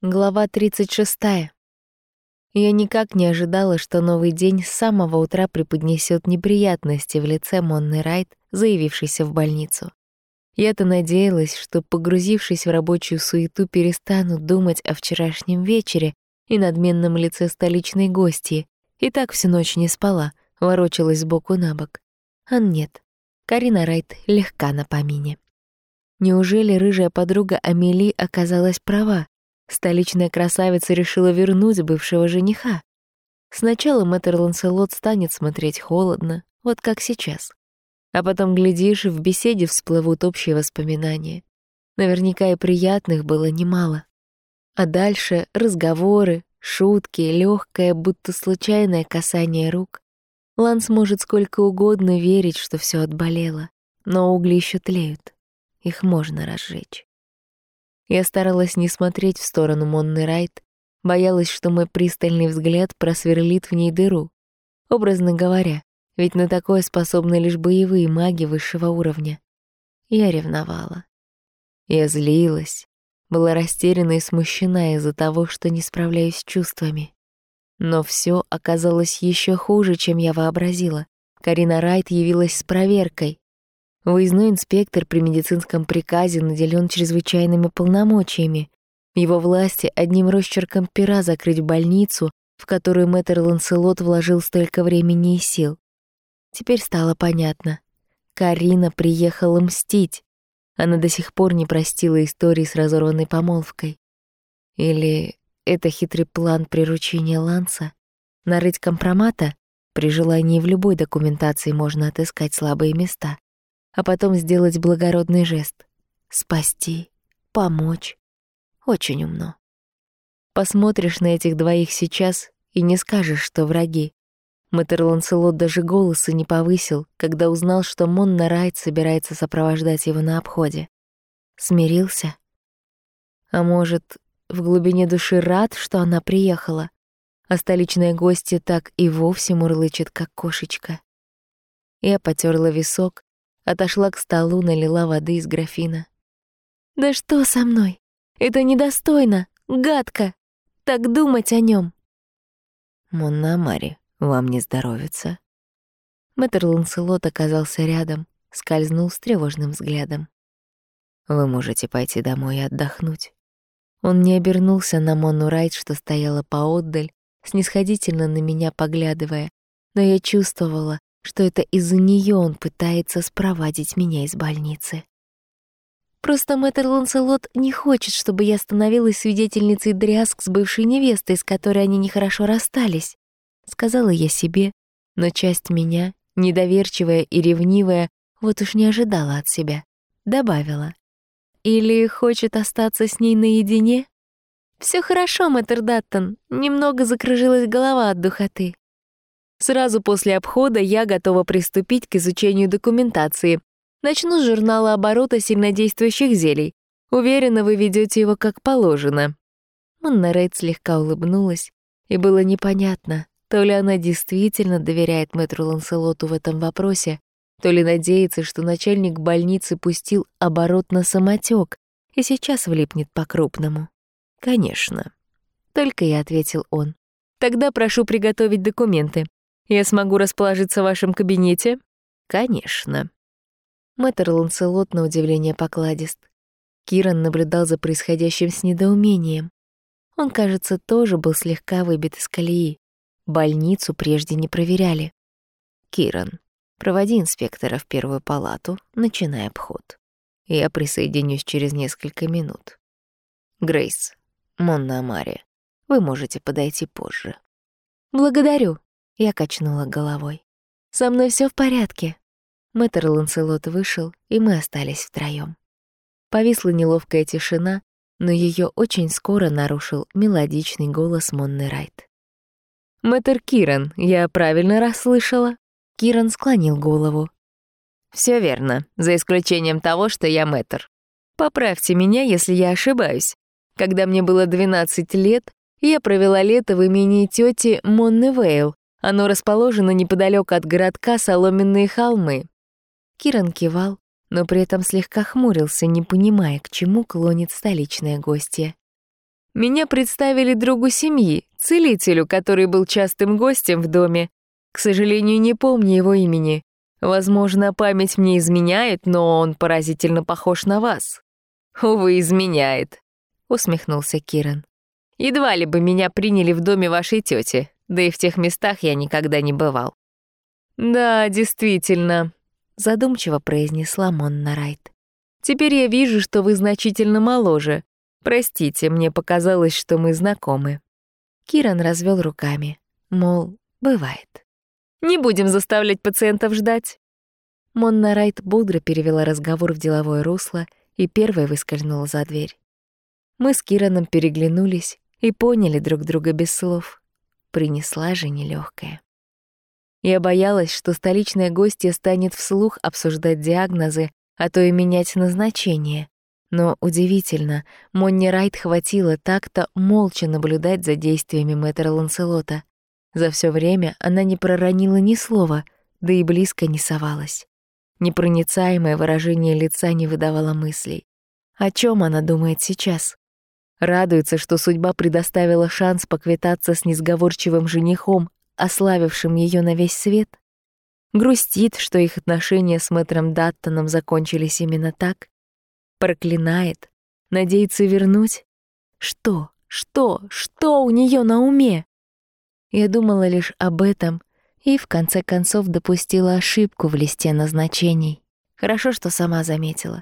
Глава 36. Я никак не ожидала, что новый день с самого утра преподнесет неприятности в лице Монны Райт, заявившейся в больницу. Я-то надеялась, что, погрузившись в рабочую суету, перестану думать о вчерашнем вечере и надменном лице столичной гости, и так всю ночь не спала, ворочалась сбоку на бок. А нет, Карина Райт легка на помине. Неужели рыжая подруга Амели оказалась права, Столичная красавица решила вернуть бывшего жениха. Сначала мэтр Ланселот станет смотреть холодно, вот как сейчас. А потом, глядишь, в беседе всплывут общие воспоминания. Наверняка и приятных было немало. А дальше разговоры, шутки, легкое, будто случайное касание рук. Ланс может сколько угодно верить, что все отболело, но угли еще тлеют. Их можно разжечь. Я старалась не смотреть в сторону Монны Райт, боялась, что мой пристальный взгляд просверлит в ней дыру. Образно говоря, ведь на такое способны лишь боевые маги высшего уровня. Я ревновала. Я злилась, была растеряна и смущена из-за того, что не справляюсь с чувствами. Но все оказалось еще хуже, чем я вообразила. Карина Райт явилась с проверкой. Выездной инспектор при медицинском приказе наделен чрезвычайными полномочиями. В его власти одним росчерком пера закрыть больницу, в которую мэтр Ланселот вложил столько времени и сил. Теперь стало понятно. Карина приехала мстить. Она до сих пор не простила истории с разорванной помолвкой. Или это хитрый план приручения Ланса? Нарыть компромата? При желании в любой документации можно отыскать слабые места а потом сделать благородный жест. Спасти, помочь. Очень умно. Посмотришь на этих двоих сейчас и не скажешь, что враги. Мэтр Ланселот даже голоса не повысил, когда узнал, что Монна Райт собирается сопровождать его на обходе. Смирился? А может, в глубине души рад, что она приехала, а столичная гостья так и вовсе мурлычет, как кошечка. Я потерла висок, Отошла к столу, налила воды из графина. «Да что со мной? Это недостойно, гадко. Так думать о нем. «Монна Мари, вам не здоровится?» Мэтр Ланселот оказался рядом, скользнул с тревожным взглядом. «Вы можете пойти домой и отдохнуть». Он не обернулся на Монну Райт, что стояла поотдаль, снисходительно на меня поглядывая, но я чувствовала, что это из-за нее он пытается спровадить меня из больницы. Просто мэтр Ланселот не хочет, чтобы я становилась свидетельницей дрязг с бывшей невестой, с которой они нехорошо расстались. Сказала я себе, но часть меня, недоверчивая и ревнивая, вот уж не ожидала от себя. Добавила. Или хочет остаться с ней наедине? Все хорошо, мэтр Даттон. Немного закружилась голова от духоты. Сразу после обхода я готова приступить к изучению документации. Начну с журнала оборота сильнодействующих зелий. Уверена, вы ведете его как положено». Монна Рейд слегка улыбнулась, и было непонятно, то ли она действительно доверяет мэтру Ланселоту в этом вопросе, то ли надеется, что начальник больницы пустил оборот на самотек и сейчас влипнет по-крупному. «Конечно». Только и ответил он. «Тогда прошу приготовить документы. Я смогу расположиться в вашем кабинете? Конечно. Мэтр Ланселот на удивление покладист. Киран наблюдал за происходящим с недоумением. Он, кажется, тоже был слегка выбит из колеи. Больницу прежде не проверяли. Киран, проводи инспектора в первую палату, начинай обход. Я присоединюсь через несколько минут. Грейс, Монна Амари, вы можете подойти позже. Благодарю. Я качнула головой. «Со мной все в порядке». Мэтр Ланселот вышел, и мы остались втроём. Повисла неловкая тишина, но ее очень скоро нарушил мелодичный голос Монны Райт. «Мэтр Киран, я правильно расслышала?» Киран склонил голову. Все верно, за исключением того, что я мэтр. Поправьте меня, если я ошибаюсь. Когда мне было 12 лет, я провела лето в имении тети Монны Вейл, оно расположено неподалеку от городка Соломенные холмы. Киран кивал, но при этом слегка хмурился, не понимая, к чему клонит столичная гостья. Меня представили другу семьи, целителю, который был частым гостем в доме. К сожалению, не помню его имени. Возможно, память мне изменяет, но он поразительно похож на вас. Увы, изменяет, усмехнулся Киран. Едва ли бы меня приняли в доме вашей тети, да и в тех местах я никогда не бывал. Да, действительно, задумчиво произнесла Монна Райт. Теперь я вижу, что вы значительно моложе. Простите, мне показалось, что мы знакомы. Киран развел руками, мол, бывает. Не будем заставлять пациентов ждать. Монна Райт бодро перевела разговор в деловое русло и первой выскользнула за дверь. Мы с Кираном переглянулись и поняли друг друга без слов. Принесла же нелегкая. Я боялась, что столичная гостья станет вслух обсуждать диагнозы, а то и менять назначение. Но удивительно, Монни Райт хватило так-то молча наблюдать за действиями мэтра Ланселота. За все время она не проронила ни слова, да и близко не совалась. Непроницаемое выражение лица не выдавало мыслей. О чем она думает сейчас? Радуется, что судьба предоставила шанс поквитаться с несговорчивым женихом, ославившим ее на весь свет? Грустит, что их отношения с мэтром Даттоном закончились именно так? Проклинает? Надеется вернуть? Что? Что? Что у нее на уме? Я думала лишь об этом и в конце концов допустила ошибку в листе назначений. Хорошо, что сама заметила.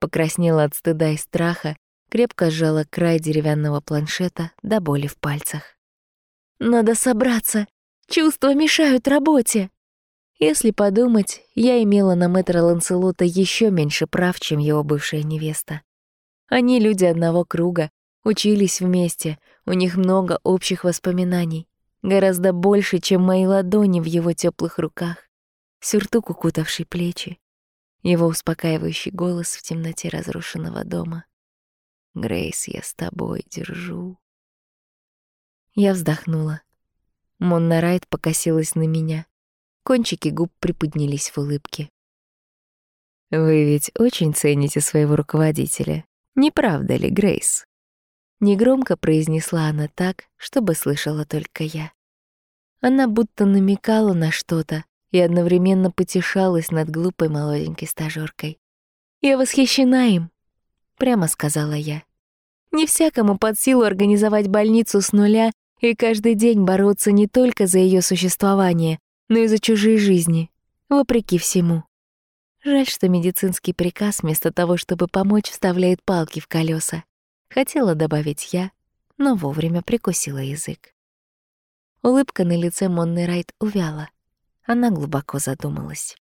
Покраснела от стыда и страха, крепко сжала край деревянного планшета до боли в пальцах. «Надо собраться! Чувства мешают работе!» Если подумать, я имела на мэтра Ланселота еще меньше прав, чем его бывшая невеста. Они люди одного круга, учились вместе, у них много общих воспоминаний гораздо больше, чем мои ладони в его теплых руках, сюртук, укутавший плечи, его успокаивающий голос в темноте разрушенного дома. «Грейс, я с тобой держу». Я вздохнула. Монна Райт покосилась на меня. Кончики губ приподнялись в улыбке. «Вы ведь очень цените своего руководителя, не правда ли, Грейс?» Негромко произнесла она так, чтобы слышала только я. Она будто намекала на что-то и одновременно потешалась над глупой молоденькой стажёркой. «Я восхищена им», — прямо сказала я. «Не всякому под силу организовать больницу с нуля и каждый день бороться не только за её существование, но и за чужие жизни, вопреки всему. Жаль, что медицинский приказ вместо того, чтобы помочь, вставляет палки в колеса. Хотела добавить я, но вовремя прикусила язык. Улыбка на лице Монны Райт увяла. Она глубоко задумалась.